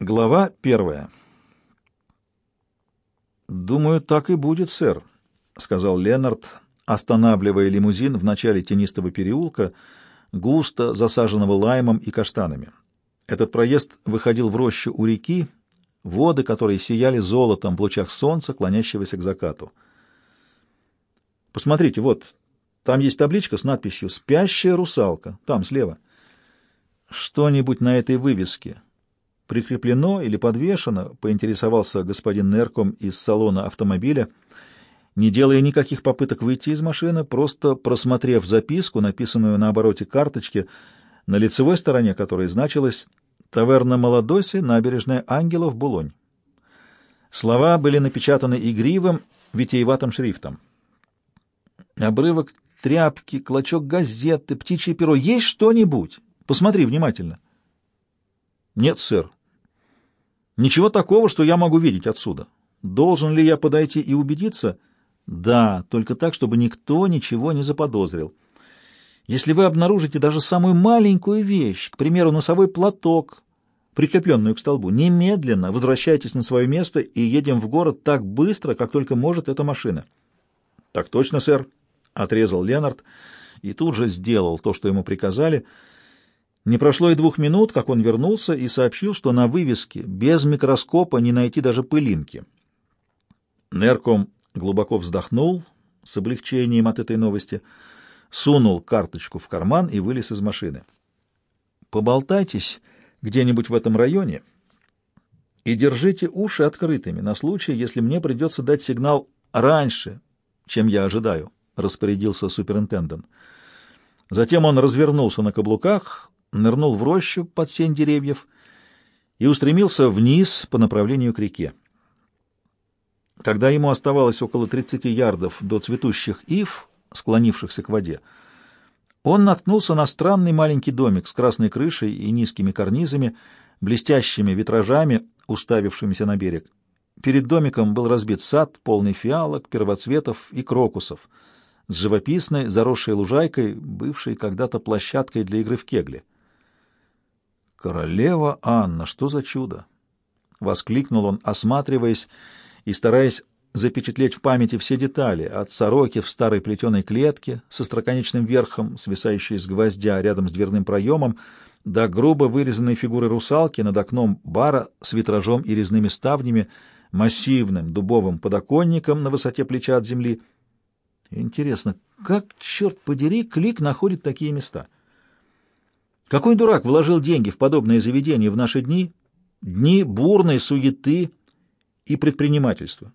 Глава первая. «Думаю, так и будет, сэр», — сказал Ленард, останавливая лимузин в начале тенистого переулка, густо засаженного лаймом и каштанами. Этот проезд выходил в рощу у реки, воды которые сияли золотом в лучах солнца, клонящегося к закату. «Посмотрите, вот, там есть табличка с надписью «Спящая русалка», там, слева. Что-нибудь на этой вывеске?» Прикреплено или подвешено, поинтересовался господин Нерком из салона автомобиля, не делая никаких попыток выйти из машины, просто просмотрев записку, написанную на обороте карточки, на лицевой стороне которой значилось «Таверна Молодоси, набережная Ангелов, Булонь». Слова были напечатаны игривым, витиеватым шрифтом. Обрывок тряпки, клочок газеты, птичье перо. Есть что-нибудь? Посмотри внимательно. Нет, сэр. Ничего такого, что я могу видеть отсюда. Должен ли я подойти и убедиться? Да, только так, чтобы никто ничего не заподозрил. Если вы обнаружите даже самую маленькую вещь, к примеру, носовой платок, прикрепленную к столбу, немедленно возвращайтесь на свое место и едем в город так быстро, как только может эта машина. — Так точно, сэр, — отрезал Ленард и тут же сделал то, что ему приказали — не прошло и двух минут, как он вернулся и сообщил, что на вывеске без микроскопа не найти даже пылинки. Нерком глубоко вздохнул с облегчением от этой новости, сунул карточку в карман и вылез из машины. «Поболтайтесь где-нибудь в этом районе и держите уши открытыми на случай, если мне придется дать сигнал раньше, чем я ожидаю», — распорядился суперинтендент. Затем он развернулся на каблуках, нырнул в рощу под сень деревьев и устремился вниз по направлению к реке. Когда ему оставалось около 30 ярдов до цветущих ив, склонившихся к воде, он наткнулся на странный маленький домик с красной крышей и низкими карнизами, блестящими витражами, уставившимися на берег. Перед домиком был разбит сад, полный фиалок, первоцветов и крокусов, с живописной, заросшей лужайкой, бывшей когда-то площадкой для игры в кегли. «Королева Анна, что за чудо!» — воскликнул он, осматриваясь и стараясь запечатлеть в памяти все детали, от сороки в старой плетеной клетке со строконечным верхом, свисающей с гвоздя рядом с дверным проемом, до грубо вырезанной фигуры русалки над окном бара с витражом и резными ставнями, массивным дубовым подоконником на высоте плеча от земли. Интересно, как, черт подери, Клик находит такие места? — какой дурак вложил деньги в подобное заведение в наши дни? Дни бурной суеты и предпринимательства.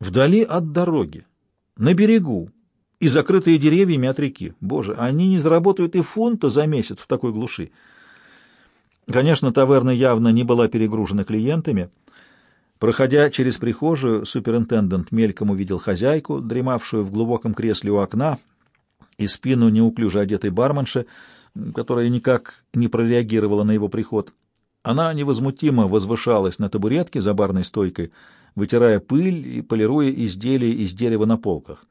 Вдали от дороги, на берегу и закрытые деревьями от реки. Боже, они не заработают и фунта за месяц в такой глуши. Конечно, таверна явно не была перегружена клиентами. Проходя через прихожую, суперинтендент мельком увидел хозяйку, дремавшую в глубоком кресле у окна, и спину неуклюже одетой барменши, которая никак не прореагировала на его приход. Она невозмутимо возвышалась на табуретке за барной стойкой, вытирая пыль и полируя изделия из дерева на полках.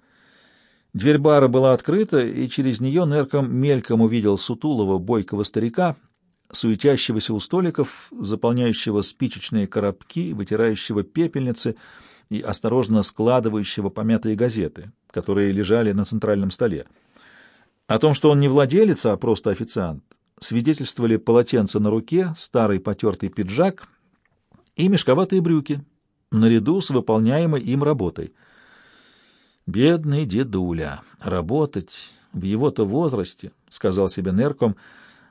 Дверь бара была открыта, и через нее Нерком мельком увидел сутулого бойкого старика, суетящегося у столиков, заполняющего спичечные коробки, вытирающего пепельницы и осторожно складывающего помятые газеты, которые лежали на центральном столе. О том, что он не владелец, а просто официант, свидетельствовали полотенце на руке, старый потертый пиджак и мешковатые брюки, наряду с выполняемой им работой. «Бедный дедуля! Работать в его-то возрасте!» — сказал себе Нерком,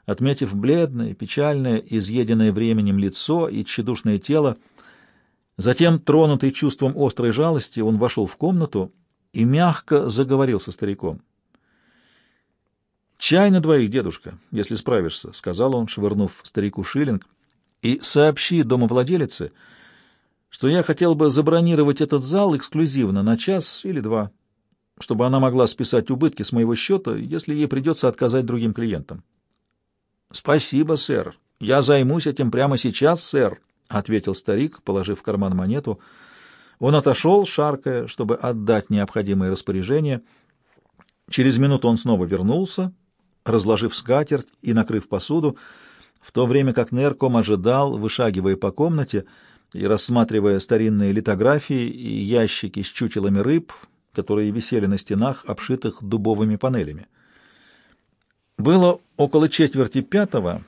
отметив бледное, печальное, изъеденное временем лицо и тщедушное тело. Затем, тронутый чувством острой жалости, он вошел в комнату и мягко заговорил со стариком. «Чай на двоих, дедушка, если справишься», — сказал он, швырнув старику шиллинг. «И сообщи домовладелице, что я хотел бы забронировать этот зал эксклюзивно на час или два, чтобы она могла списать убытки с моего счета, если ей придется отказать другим клиентам». «Спасибо, сэр. Я займусь этим прямо сейчас, сэр», — ответил старик, положив в карман монету. Он отошел, шаркая, чтобы отдать необходимые распоряжения. Через минуту он снова вернулся разложив скатерть и накрыв посуду, в то время как Нерком ожидал, вышагивая по комнате и рассматривая старинные литографии и ящики с чучелами рыб, которые висели на стенах, обшитых дубовыми панелями. Было около четверти пятого,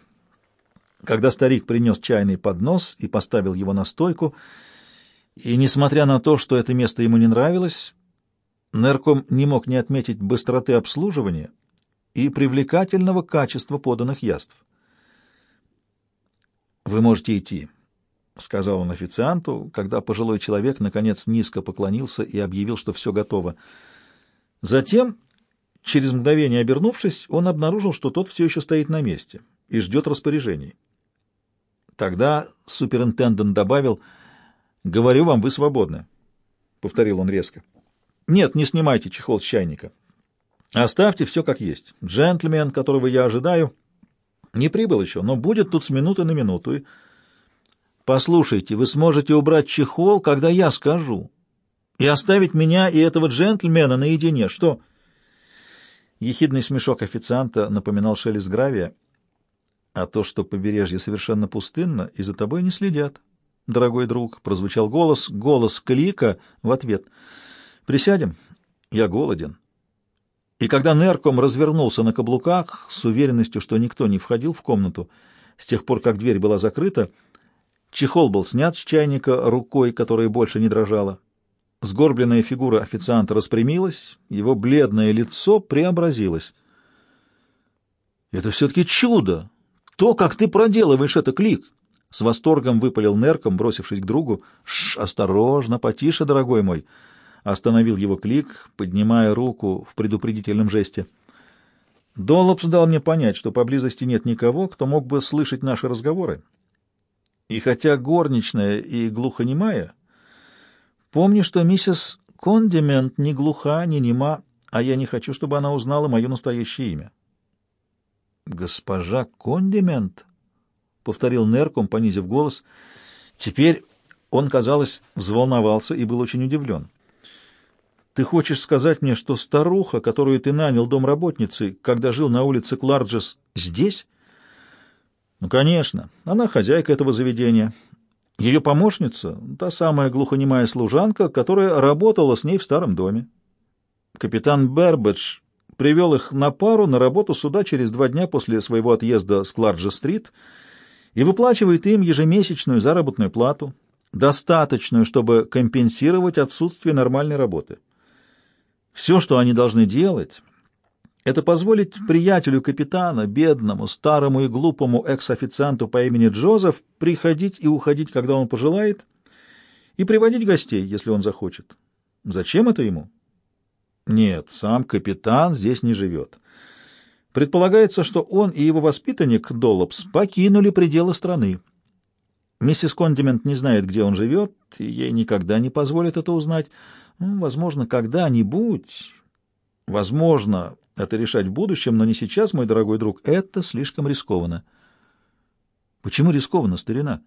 когда старик принес чайный поднос и поставил его на стойку, и, несмотря на то, что это место ему не нравилось, Нерком не мог не отметить быстроты обслуживания и привлекательного качества поданных яств. «Вы можете идти», — сказал он официанту, когда пожилой человек, наконец, низко поклонился и объявил, что все готово. Затем Через мгновение обернувшись, он обнаружил, что тот все еще стоит на месте и ждет распоряжений. Тогда суперинтендент добавил, «Говорю вам, вы свободны», — повторил он резко. «Нет, не снимайте чехол с чайника. Оставьте все как есть. Джентльмен, которого я ожидаю, не прибыл еще, но будет тут с минуты на минуту. И... Послушайте, вы сможете убрать чехол, когда я скажу, и оставить меня и этого джентльмена наедине. Что?» Ехидный смешок официанта напоминал шелест гравия, а то, что побережье совершенно пустынно, и за тобой не следят. Дорогой друг, прозвучал голос, голос клика в ответ. Присядем, я голоден. И когда Нерком развернулся на каблуках с уверенностью, что никто не входил в комнату, с тех пор, как дверь была закрыта, чехол был снят с чайника рукой, которая больше не дрожала. Сгорбленная фигура официанта распрямилась, его бледное лицо преобразилось. «Это все-таки чудо! То, как ты проделываешь это, Клик!» С восторгом выпалил нерком, бросившись к другу. «Шш, осторожно, потише, дорогой мой!» Остановил его Клик, поднимая руку в предупредительном жесте. Доллопс дал мне понять, что поблизости нет никого, кто мог бы слышать наши разговоры. И хотя горничная и глухонемая, Помни, что миссис Кондимент не глуха, не нема, а я не хочу, чтобы она узнала мое настоящее имя. «Госпожа Кондимент?» — повторил Нерком, понизив голос. Теперь он, казалось, взволновался и был очень удивлен. «Ты хочешь сказать мне, что старуха, которую ты нанял домработницей, когда жил на улице Кларджес, здесь?» «Ну, конечно. Она хозяйка этого заведения. Ее помощница — та самая глухонемая служанка, которая работала с ней в старом доме. Капитан Бербедж привел их на пару на работу сюда через два дня после своего отъезда с Кларджа-стрит и выплачивает им ежемесячную заработную плату, достаточную, чтобы компенсировать отсутствие нормальной работы. Все, что они должны делать, это позволить приятелю капитана, бедному, старому и глупому экс-официанту по имени Джозеф, приходить и уходить, когда он пожелает, и приводить гостей, если он захочет. Зачем это ему? Нет, сам капитан здесь не живет. Предполагается, что он и его воспитанник Доллопс покинули пределы страны. Миссис Кондимент не знает, где он живет, и ей никогда не позволит это узнать. Возможно, когда-нибудь... Возможно, это решать в будущем, но не сейчас, мой дорогой друг. Это слишком рискованно. Почему рискованно, старина?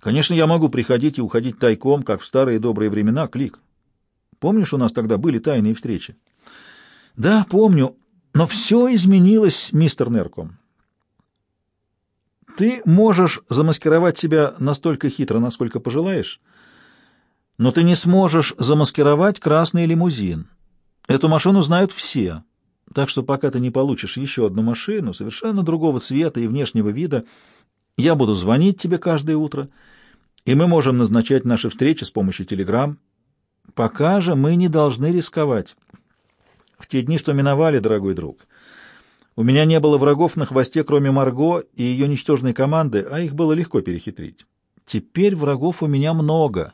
Конечно, я могу приходить и уходить тайком, как в старые добрые времена, Клик. Помнишь, у нас тогда были тайные встречи? Да, помню, но все изменилось, мистер Нерком. Ты можешь замаскировать себя настолько хитро, насколько пожелаешь, но ты не сможешь замаскировать красный лимузин. Эту машину знают все, так что пока ты не получишь еще одну машину, совершенно другого цвета и внешнего вида, я буду звонить тебе каждое утро, и мы можем назначать наши встречи с помощью телеграмм. Пока же мы не должны рисковать. В те дни, что миновали, дорогой друг, у меня не было врагов на хвосте, кроме Марго и ее ничтожной команды, а их было легко перехитрить. Теперь врагов у меня много.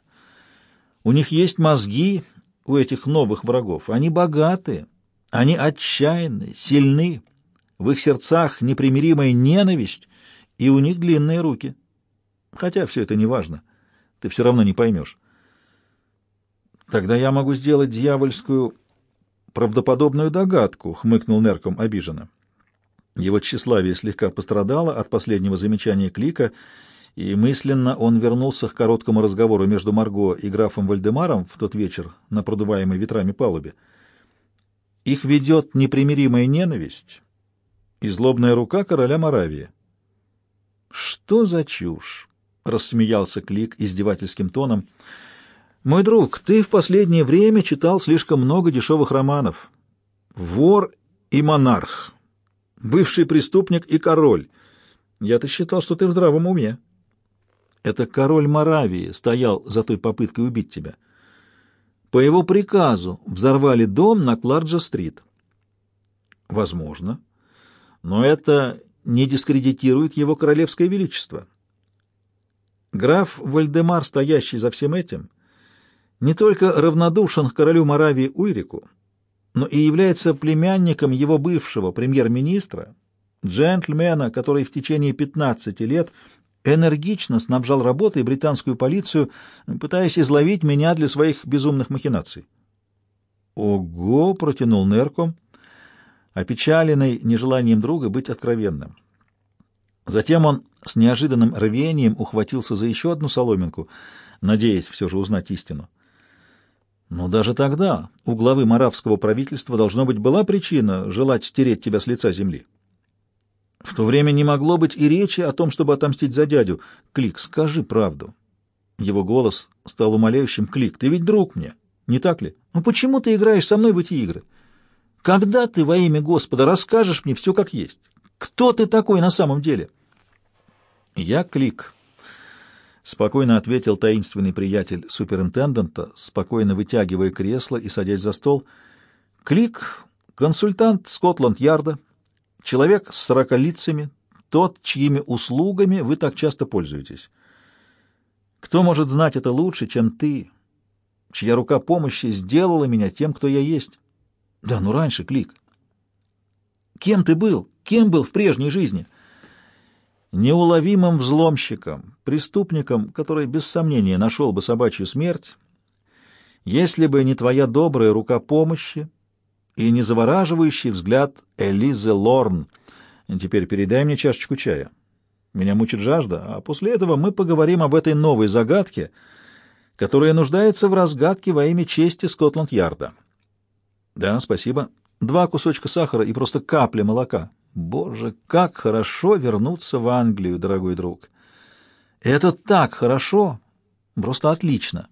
У них есть мозги у этих новых врагов. Они богаты, они отчаянны, сильны, в их сердцах непримиримая ненависть, и у них длинные руки. Хотя все это не важно, ты все равно не поймешь. Тогда я могу сделать дьявольскую правдоподобную догадку, — хмыкнул Нерком обиженно. Его тщеславие слегка пострадало от последнего замечания Клика, — и мысленно он вернулся к короткому разговору между Марго и графом Вальдемаром в тот вечер на продуваемой ветрами палубе. Их ведет непримиримая ненависть и злобная рука короля Моравии. Что за чушь? — рассмеялся Клик издевательским тоном. «Мой друг, ты в последнее время читал слишком много дешевых романов. Вор и монарх, бывший преступник и король. Я-то считал, что ты в здравом уме. Это король Моравии стоял за той попыткой убить тебя. По его приказу взорвали дом на Кларджа-стрит. Возможно. Но это не дискредитирует его королевское величество. Граф Вальдемар, стоящий за всем этим, не только равнодушен к королю Моравии Уйрику, но и является племянником его бывшего премьер-министра, джентльмена, который в течение 15 лет энергично снабжал работой британскую полицию, пытаясь изловить меня для своих безумных махинаций. «Ого!» — протянул Нерком, опечаленный нежеланием друга быть откровенным. Затем он с неожиданным рвением ухватился за еще одну соломинку, надеясь все же узнать истину. Но даже тогда у главы маравского правительства должно быть была причина желать стереть тебя с лица земли. В то время не могло быть и речи о том, чтобы отомстить за дядю. Клик, скажи правду. Его голос стал умоляющим. Клик, ты ведь друг мне, не так ли? Ну почему ты играешь со мной в эти игры? Когда ты во имя Господа расскажешь мне все как есть? Кто ты такой на самом деле? Я Клик, спокойно ответил таинственный приятель суперинтендента, спокойно вытягивая кресло и садясь за стол. Клик консультант Скотланд-Ярда, человек с сорока лицами, тот, чьими услугами вы так часто пользуетесь. Кто может знать это лучше, чем ты, чья рука помощи сделала меня тем, кто я есть? Да, ну раньше, Клик. Кем ты был? Кем был в прежней жизни? Неуловимым взломщиком, преступником, который без сомнения нашел бы собачью смерть, если бы не твоя добрая рука помощи и не завораживающий взгляд Элизы Лорн. Теперь передай мне чашечку чая. Меня мучит жажда, а после этого мы поговорим об этой новой загадке, которая нуждается в разгадке во имя чести Скотланд-Ярда. Да, спасибо. Два кусочка сахара и просто капля молока. Боже, как хорошо вернуться в Англию, дорогой друг. Это так хорошо, просто отлично.